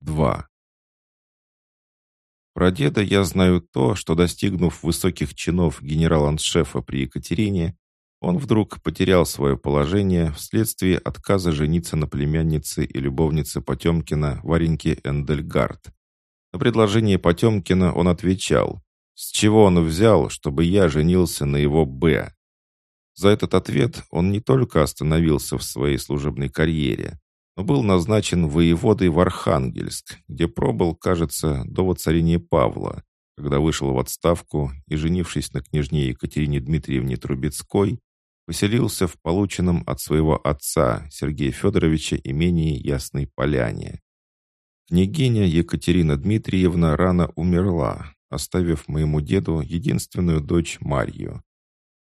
2. Про деда я знаю то, что, достигнув высоких чинов генерал-аншефа при Екатерине, он вдруг потерял свое положение вследствие отказа жениться на племяннице и любовнице Потемкина Вареньке Эндельгард. На предложение Потемкина он отвечал, с чего он взял, чтобы я женился на его «Б». За этот ответ он не только остановился в своей служебной карьере, но был назначен воеводой в Архангельск, где пробыл, кажется, до воцарения Павла, когда вышел в отставку и, женившись на княжне Екатерине Дмитриевне Трубецкой, поселился в полученном от своего отца Сергея Федоровича имении Ясной Поляне. Княгиня Екатерина Дмитриевна рано умерла, оставив моему деду единственную дочь Марью.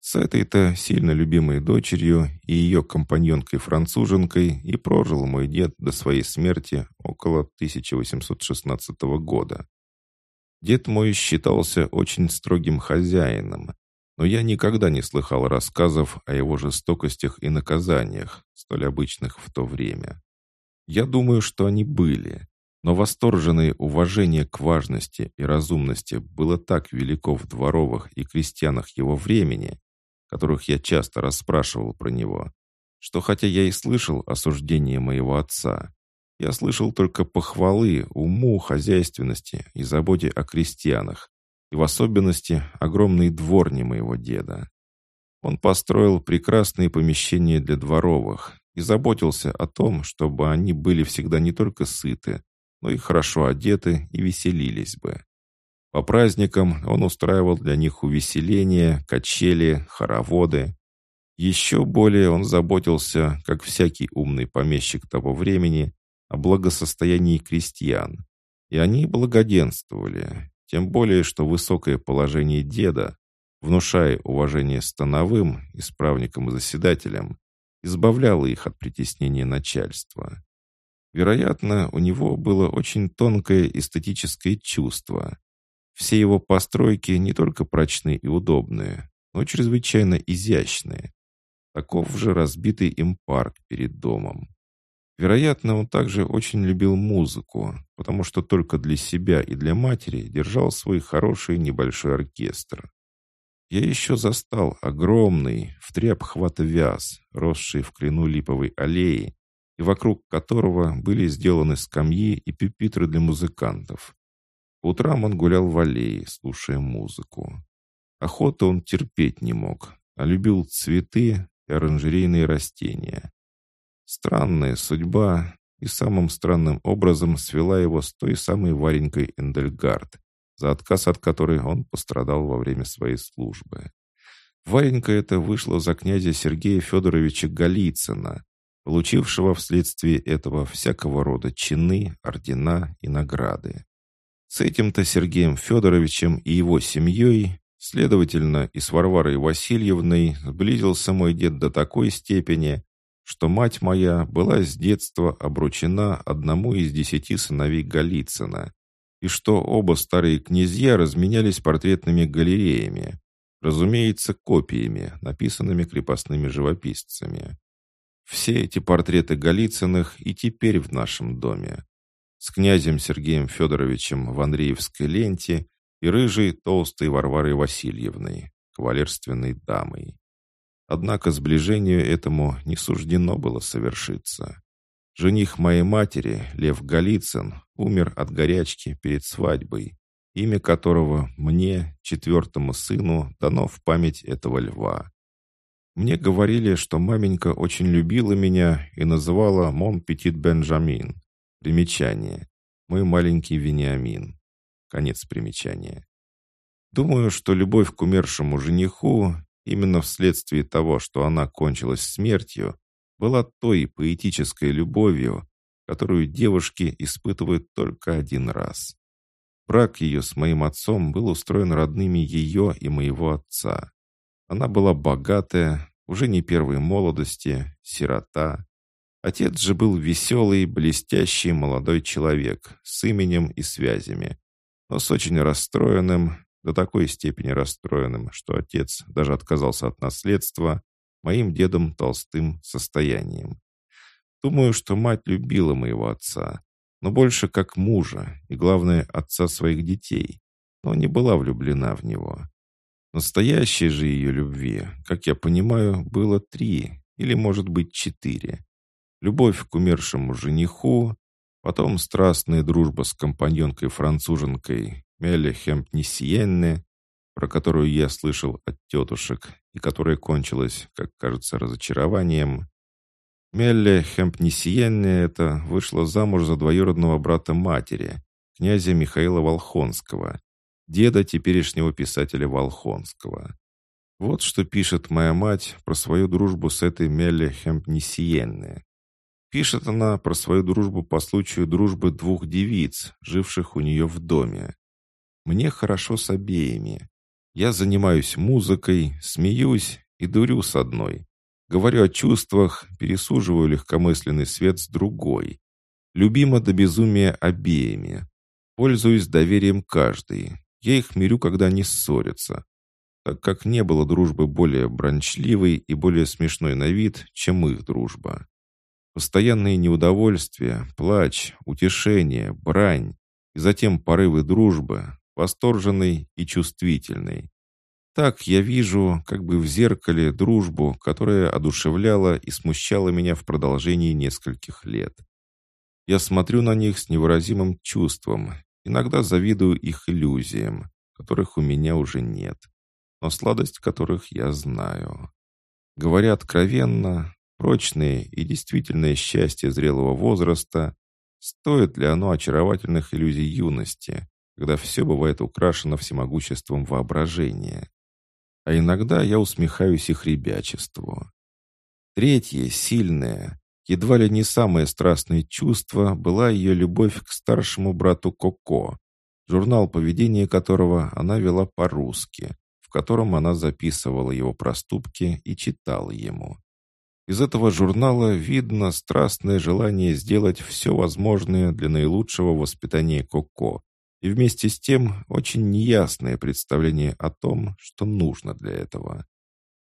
С этой-то сильно любимой дочерью и ее компаньонкой-француженкой и прожил мой дед до своей смерти около 1816 года. Дед мой считался очень строгим хозяином, но я никогда не слыхал рассказов о его жестокостях и наказаниях, столь обычных в то время. Я думаю, что они были, но восторженное уважение к важности и разумности было так велико в дворовых и крестьянах его времени, которых я часто расспрашивал про него, что хотя я и слышал осуждение моего отца, я слышал только похвалы уму, хозяйственности и заботе о крестьянах, и в особенности огромной дворни моего деда. Он построил прекрасные помещения для дворовых и заботился о том, чтобы они были всегда не только сыты, но и хорошо одеты и веселились бы. По праздникам он устраивал для них увеселения, качели, хороводы. Еще более он заботился, как всякий умный помещик того времени, о благосостоянии крестьян. И они благоденствовали, тем более, что высокое положение деда, внушая уважение становым, исправникам и заседателям, избавляло их от притеснения начальства. Вероятно, у него было очень тонкое эстетическое чувство, все его постройки не только прочные и удобные, но чрезвычайно изящные. Таков же разбитый им парк перед домом. Вероятно, он также очень любил музыку, потому что только для себя и для матери держал свой хороший небольшой оркестр. Я еще застал огромный, в три обхвата вяз, росший в клену липовой аллеи, и вокруг которого были сделаны скамьи и пюпитры для музыкантов. По утрам он гулял в аллее, слушая музыку. Охоту он терпеть не мог, а любил цветы и оранжерейные растения. Странная судьба и самым странным образом свела его с той самой Варенькой Эндельгард, за отказ от которой он пострадал во время своей службы. Варенька эта вышла за князя Сергея Федоровича Голицына, получившего вследствие этого всякого рода чины, ордена и награды. С этим-то Сергеем Федоровичем и его семьей, следовательно, и с Варварой Васильевной, сблизился мой дед до такой степени, что мать моя была с детства обручена одному из десяти сыновей Голицына, и что оба старые князья разменялись портретными галереями, разумеется, копиями, написанными крепостными живописцами. Все эти портреты Голицыных и теперь в нашем доме с князем Сергеем Федоровичем в Андреевской ленте и рыжей толстой Варварой Васильевной, кавалерственной дамой. Однако сближению этому не суждено было совершиться. Жених моей матери, Лев Голицын, умер от горячки перед свадьбой, имя которого мне, четвертому сыну, дано в память этого льва. Мне говорили, что маменька очень любила меня и называла «Мон Петит Бенджамин», Примечание. Мой маленький Вениамин. Конец примечания. Думаю, что любовь к умершему жениху, именно вследствие того, что она кончилась смертью, была той поэтической любовью, которую девушки испытывают только один раз. Брак ее с моим отцом был устроен родными ее и моего отца. Она была богатая, уже не первой молодости, сирота, Отец же был веселый, блестящий молодой человек с именем и связями, но с очень расстроенным, до такой степени расстроенным, что отец даже отказался от наследства, моим дедом толстым состоянием. Думаю, что мать любила моего отца, но больше как мужа и, главное, отца своих детей, но не была влюблена в него. Настоящей же ее любви, как я понимаю, было три или, может быть, четыре. Любовь к умершему жениху, потом страстная дружба с компаньонкой-француженкой Мелли Хемпнисиенне, про которую я слышал от тетушек и которая кончилась, как кажется, разочарованием. Мелли Хемпнисиенне это вышла замуж за двоюродного брата матери, князя Михаила Волхонского, деда теперешнего писателя Волхонского. Вот что пишет моя мать про свою дружбу с этой Мелли Хемпнисиенне. Пишет она про свою дружбу по случаю дружбы двух девиц, живших у нее в доме. «Мне хорошо с обеими. Я занимаюсь музыкой, смеюсь и дурю с одной. Говорю о чувствах, пересуживаю легкомысленный свет с другой. Любима до безумия обеими. Пользуюсь доверием каждой. Я их мирю, когда они ссорятся. Так как не было дружбы более брончливой и более смешной на вид, чем их дружба. Постоянные неудовольствия, плач, утешение, брань и затем порывы дружбы, восторженной и чувствительной. Так я вижу, как бы в зеркале, дружбу, которая одушевляла и смущала меня в продолжении нескольких лет. Я смотрю на них с невыразимым чувством, иногда завидую их иллюзиям, которых у меня уже нет, но сладость которых я знаю. Говоря откровенно, прочное и действительное счастье зрелого возраста, стоит ли оно очаровательных иллюзий юности, когда все бывает украшено всемогуществом воображения. А иногда я усмехаюсь их ребячеству. Третье, сильное, едва ли не самое страстное чувство была ее любовь к старшему брату Коко, журнал поведения которого она вела по-русски, в котором она записывала его проступки и читала ему. Из этого журнала видно страстное желание сделать все возможное для наилучшего воспитания Коко, и вместе с тем очень неясное представление о том, что нужно для этого.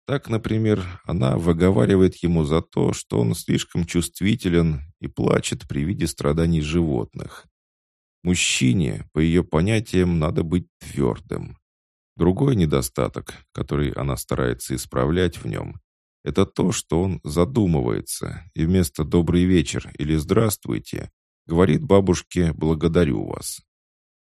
Так, например, она выговаривает ему за то, что он слишком чувствителен и плачет при виде страданий животных. Мужчине, по ее понятиям, надо быть твердым. Другой недостаток, который она старается исправлять в нем, это то, что он задумывается и вместо «добрый вечер» или «здравствуйте» говорит бабушке «благодарю вас».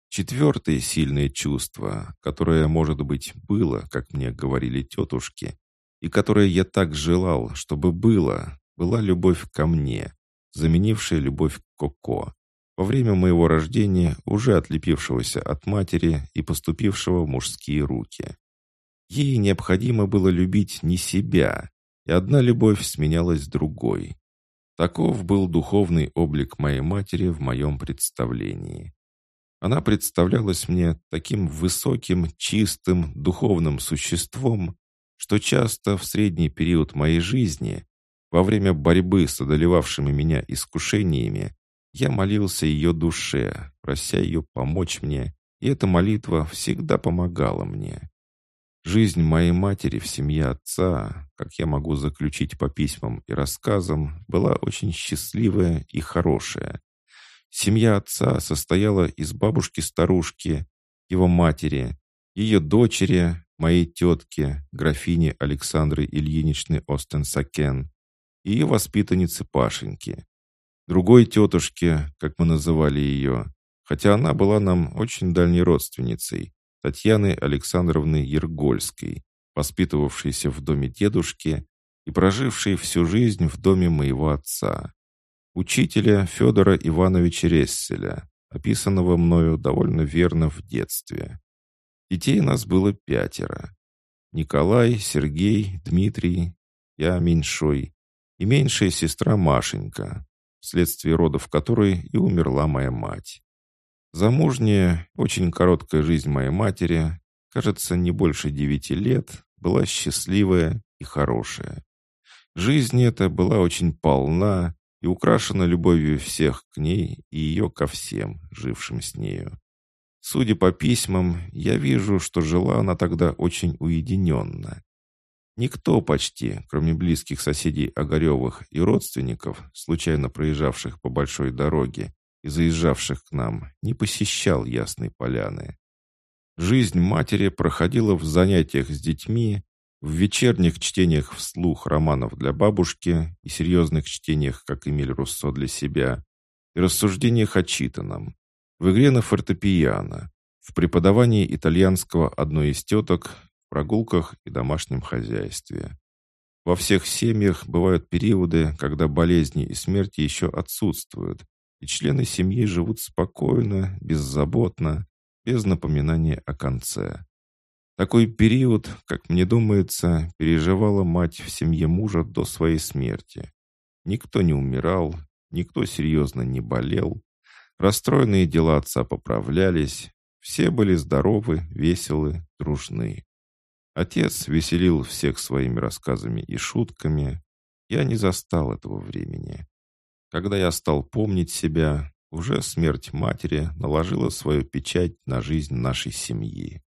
Четвертое сильное чувство, которое, может быть, было, как мне говорили тетушки, и которое я так желал, чтобы было, была любовь ко мне, заменившая любовь к Коко, во время моего рождения, уже отлепившегося от матери и поступившего в мужские руки. Ей необходимо было любить не себя, и одна любовь сменялась другой. Таков был духовный облик моей матери в моем представлении. Она представлялась мне таким высоким, чистым, духовным существом, что часто в средний период моей жизни, во время борьбы с одолевавшими меня искушениями, я молился ее душе, прося ее помочь мне, и эта молитва всегда помогала мне. Жизнь моей матери в семье отца, как я могу заключить по письмам и рассказам, была очень счастливая и хорошая. Семья отца состояла из бабушки-старушки, его матери, ее дочери, моей тетки, графини Александры Ильиничны Остенсакен, и ее воспитанницы Пашеньки. Другой тетушки, как мы называли ее, хотя она была нам очень дальней родственницей, Татьяны Александровны Ергольской, воспитывавшейся в доме дедушки и прожившей всю жизнь в доме моего отца учителя Федора Ивановича Ресселя, описанного мною довольно верно в детстве. Детей нас было пятеро. Николай, Сергей, Дмитрий, я меньшой и меньшая сестра Машенька, вследствие родов которой и умерла моя мать. Замужняя, очень короткая жизнь моей матери, кажется, не больше девяти лет, была счастливая и хорошая. Жизнь эта была очень полна, и украшена любовью всех к ней и ее ко всем, жившим с нею. Судя по письмам, я вижу, что жила она тогда очень уединенно. Никто почти, кроме близких соседей Огаревых и родственников, случайно проезжавших по большой дороге, и заезжавших к нам, не посещал Ясной Поляны. Жизнь матери проходила в занятиях с детьми, в вечерних чтениях вслух романов для бабушки и серьезных чтениях, как Эмиль Руссо для себя, и рассуждениях о читанном, в игре на фортепиано, в преподавании итальянского одной из теток, прогулках и домашнем хозяйстве. Во всех семьях бывают периоды, когда болезни и смерти еще отсутствуют, и члены семьи живут спокойно, беззаботно, без напоминания о конце. Такой период, как мне думается, переживала мать в семье мужа до своей смерти. Никто не умирал, никто серьезно не болел. Расстроенные дела отца поправлялись. Все были здоровы, веселы, дружны. Отец веселил всех своими рассказами и шутками. Я не застал этого времени. Когда я стал помнить себя, уже смерть матери наложила свою печать на жизнь нашей семьи.